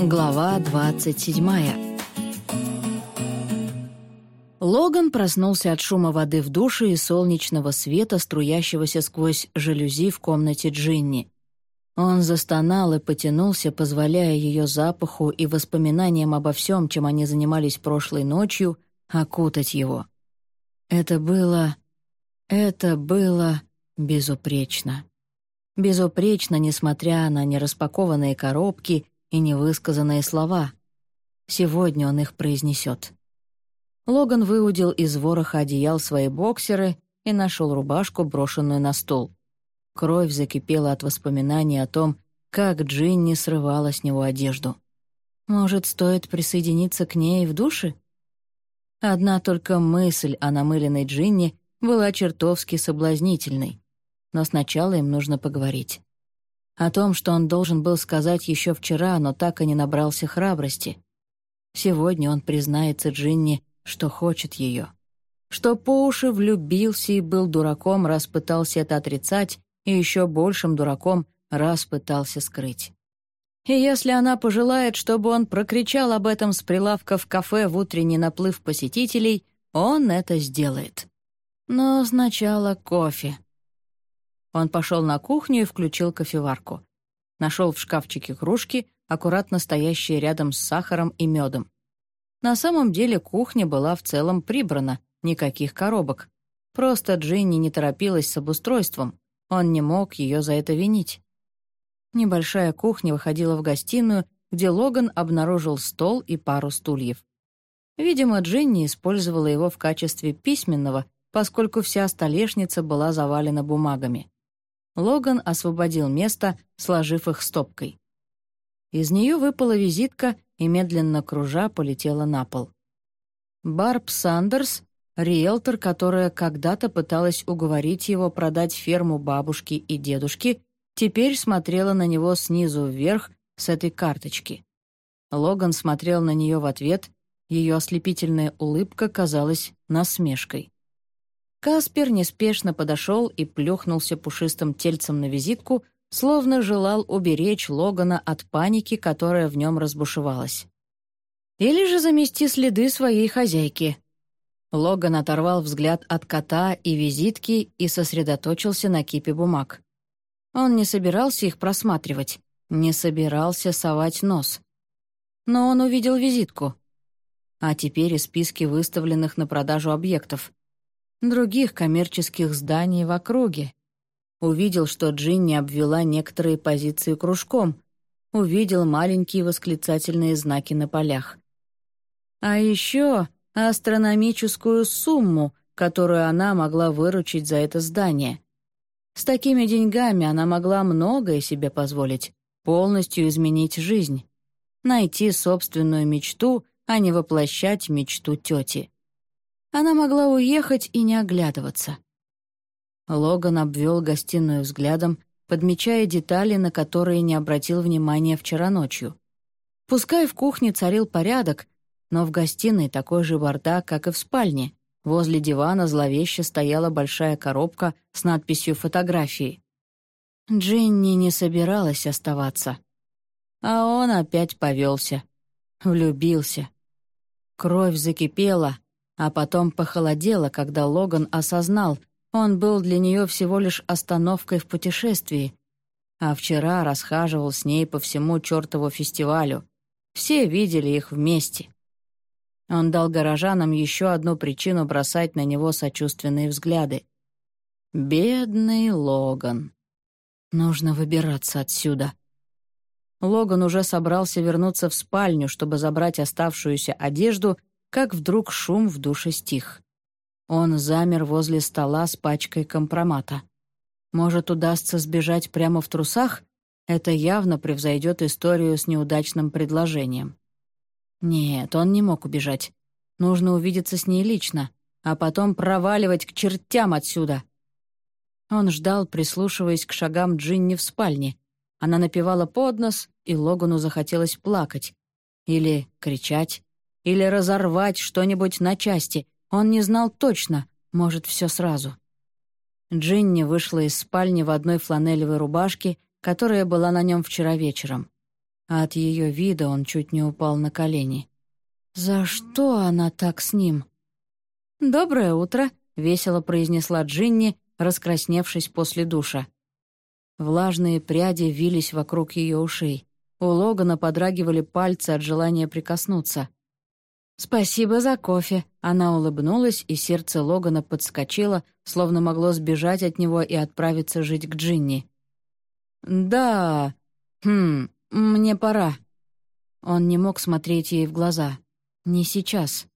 Глава 27 Логан проснулся от шума воды в душе и солнечного света, струящегося сквозь жалюзи в комнате Джинни. Он застонал и потянулся, позволяя ее запаху и воспоминаниям обо всем, чем они занимались прошлой ночью, окутать его. Это было... это было безупречно. Безупречно, несмотря на нераспакованные коробки и невысказанные слова. Сегодня он их произнесет. Логан выудил из вороха одеял свои боксеры и нашел рубашку, брошенную на стол. Кровь закипела от воспоминаний о том, как Джинни срывала с него одежду. Может, стоит присоединиться к ней в душе? Одна только мысль о намыленной Джинни была чертовски соблазнительной. Но сначала им нужно поговорить. О том, что он должен был сказать еще вчера, но так и не набрался храбрости. Сегодня он признается Джинни, что хочет ее. Что по уши влюбился и был дураком, раз пытался это отрицать, и еще большим дураком, раз пытался скрыть. И если она пожелает, чтобы он прокричал об этом с прилавка в кафе в утренний наплыв посетителей, он это сделает. Но сначала кофе. Он пошел на кухню и включил кофеварку. Нашел в шкафчике кружки, аккуратно стоящие рядом с сахаром и медом. На самом деле кухня была в целом прибрана, никаких коробок. Просто Джинни не торопилась с обустройством, он не мог ее за это винить. Небольшая кухня выходила в гостиную, где Логан обнаружил стол и пару стульев. Видимо, Джинни использовала его в качестве письменного, поскольку вся столешница была завалена бумагами. Логан освободил место, сложив их стопкой. Из нее выпала визитка и, медленно кружа, полетела на пол. Барб Сандерс, риэлтор, которая когда-то пыталась уговорить его продать ферму бабушки и дедушки, теперь смотрела на него снизу вверх с этой карточки. Логан смотрел на нее в ответ, ее ослепительная улыбка казалась насмешкой. Каспер неспешно подошел и плюхнулся пушистым тельцем на визитку, словно желал уберечь Логана от паники, которая в нем разбушевалась. Или же замести следы своей хозяйки. Логан оторвал взгляд от кота и визитки и сосредоточился на кипе бумаг. Он не собирался их просматривать, не собирался совать нос. Но он увидел визитку. А теперь и списки выставленных на продажу объектов других коммерческих зданий в округе. Увидел, что Джинни обвела некоторые позиции кружком. Увидел маленькие восклицательные знаки на полях. А еще астрономическую сумму, которую она могла выручить за это здание. С такими деньгами она могла многое себе позволить, полностью изменить жизнь, найти собственную мечту, а не воплощать мечту тети. Она могла уехать и не оглядываться. Логан обвел гостиную взглядом, подмечая детали, на которые не обратил внимания вчера ночью. Пускай в кухне царил порядок, но в гостиной такой же бардак, как и в спальне. Возле дивана зловеще стояла большая коробка с надписью «Фотографии». Джинни не собиралась оставаться. А он опять повелся. Влюбился. Кровь закипела, а потом похолодело, когда Логан осознал, он был для нее всего лишь остановкой в путешествии, а вчера расхаживал с ней по всему чертову фестивалю. Все видели их вместе. Он дал горожанам еще одну причину бросать на него сочувственные взгляды. «Бедный Логан. Нужно выбираться отсюда». Логан уже собрался вернуться в спальню, чтобы забрать оставшуюся одежду как вдруг шум в душе стих. Он замер возле стола с пачкой компромата. Может, удастся сбежать прямо в трусах? Это явно превзойдет историю с неудачным предложением. Нет, он не мог убежать. Нужно увидеться с ней лично, а потом проваливать к чертям отсюда. Он ждал, прислушиваясь к шагам Джинни в спальне. Она напевала под нос, и Логану захотелось плакать. Или кричать или разорвать что-нибудь на части. Он не знал точно, может, все сразу. Джинни вышла из спальни в одной фланелевой рубашке, которая была на нем вчера вечером. а от ее вида он чуть не упал на колени. «За что она так с ним?» «Доброе утро», — весело произнесла Джинни, раскрасневшись после душа. Влажные пряди вились вокруг ее ушей. У Логана подрагивали пальцы от желания прикоснуться. «Спасибо за кофе», — она улыбнулась, и сердце Логана подскочило, словно могло сбежать от него и отправиться жить к Джинни. «Да... Хм... Мне пора». Он не мог смотреть ей в глаза. Не сейчас.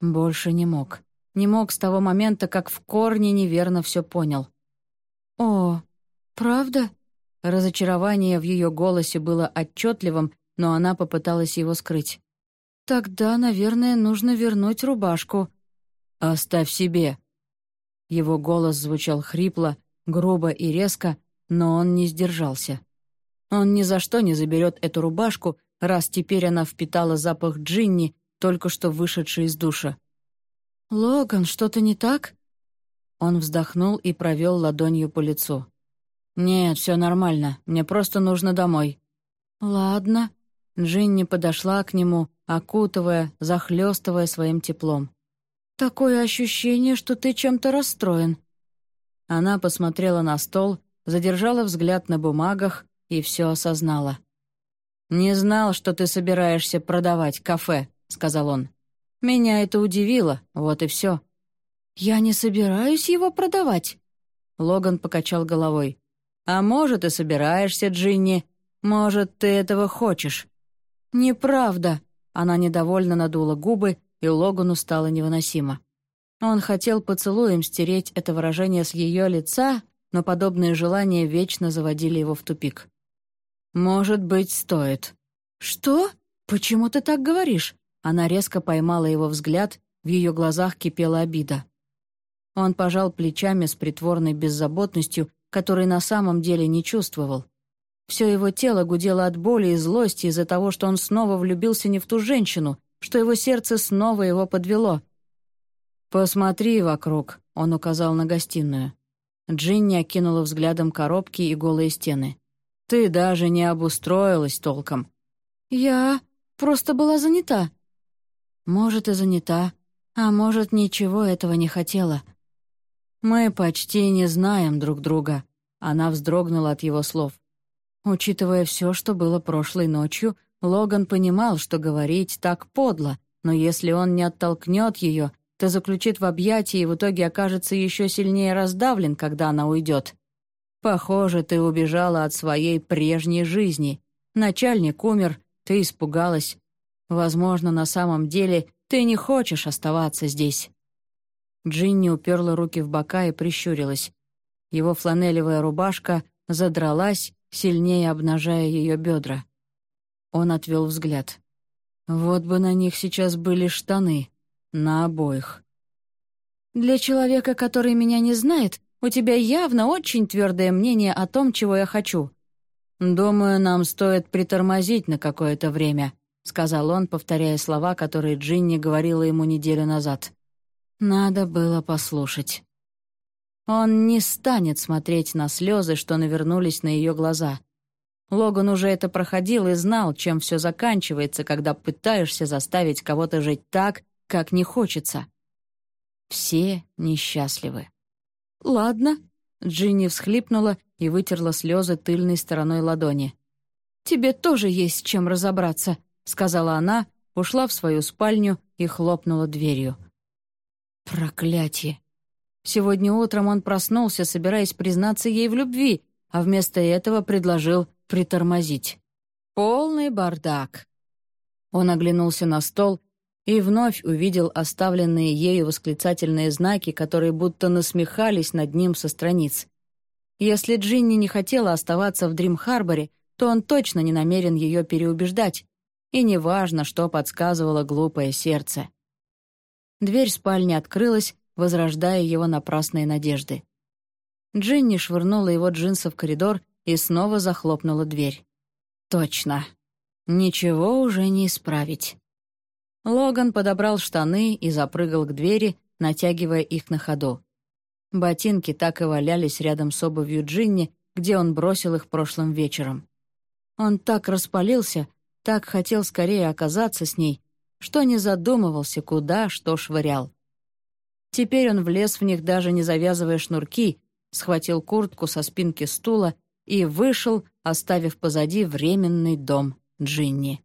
Больше не мог. Не мог с того момента, как в корне неверно все понял. «О, правда?» Разочарование в ее голосе было отчетливым, но она попыталась его скрыть. «Тогда, наверное, нужно вернуть рубашку». «Оставь себе». Его голос звучал хрипло, грубо и резко, но он не сдержался. Он ни за что не заберет эту рубашку, раз теперь она впитала запах Джинни, только что вышедший из душа. «Логан, что-то не так?» Он вздохнул и провел ладонью по лицу. «Нет, все нормально. Мне просто нужно домой». «Ладно». Джинни подошла к нему, окутывая, захлестывая своим теплом. «Такое ощущение, что ты чем-то расстроен». Она посмотрела на стол, задержала взгляд на бумагах и все осознала. «Не знал, что ты собираешься продавать кафе», — сказал он. «Меня это удивило, вот и все». «Я не собираюсь его продавать», — Логан покачал головой. «А может, и собираешься, Джинни. Может, ты этого хочешь». «Неправда», — она недовольно надула губы, и Логану стало невыносимо. Он хотел поцелуем стереть это выражение с ее лица, но подобные желания вечно заводили его в тупик. «Может быть, стоит». «Что? Почему ты так говоришь?» Она резко поймала его взгляд, в ее глазах кипела обида. Он пожал плечами с притворной беззаботностью, которой на самом деле не чувствовал. Все его тело гудело от боли и злости из-за того, что он снова влюбился не в ту женщину, что его сердце снова его подвело. «Посмотри вокруг», — он указал на гостиную. Джинни окинула взглядом коробки и голые стены. «Ты даже не обустроилась толком». «Я просто была занята». «Может, и занята, а может, ничего этого не хотела». «Мы почти не знаем друг друга», — она вздрогнула от его слов. Учитывая все, что было прошлой ночью, Логан понимал, что говорить так подло, но если он не оттолкнет ее, то заключит в объятии и в итоге окажется еще сильнее раздавлен, когда она уйдет. Похоже, ты убежала от своей прежней жизни. Начальник умер, ты испугалась. Возможно, на самом деле ты не хочешь оставаться здесь». Джинни уперла руки в бока и прищурилась. Его фланелевая рубашка задралась, сильнее обнажая ее бедра. Он отвел взгляд. Вот бы на них сейчас были штаны. На обоих. «Для человека, который меня не знает, у тебя явно очень твердое мнение о том, чего я хочу». «Думаю, нам стоит притормозить на какое-то время», — сказал он, повторяя слова, которые Джинни говорила ему неделю назад. Надо было послушать. Он не станет смотреть на слезы, что навернулись на ее глаза. Логан уже это проходил и знал, чем все заканчивается, когда пытаешься заставить кого-то жить так, как не хочется. Все несчастливы. «Ладно», — Джинни всхлипнула и вытерла слезы тыльной стороной ладони. «Тебе тоже есть чем разобраться», — сказала она, ушла в свою спальню и хлопнула дверью. Проклятие! Сегодня утром он проснулся, собираясь признаться ей в любви, а вместо этого предложил притормозить. Полный бардак. Он оглянулся на стол и вновь увидел оставленные ею восклицательные знаки, которые будто насмехались над ним со страниц. Если Джинни не хотела оставаться в Дрим-Харборе, то он точно не намерен ее переубеждать. И неважно, что подсказывало глупое сердце. Дверь спальни открылась, возрождая его напрасные надежды. Джинни швырнула его джинсы в коридор и снова захлопнула дверь. Точно. Ничего уже не исправить. Логан подобрал штаны и запрыгал к двери, натягивая их на ходу. Ботинки так и валялись рядом с обувью Джинни, где он бросил их прошлым вечером. Он так распалился, так хотел скорее оказаться с ней, что не задумывался, куда что швырял. Теперь он влез в них, даже не завязывая шнурки, схватил куртку со спинки стула и вышел, оставив позади временный дом Джинни.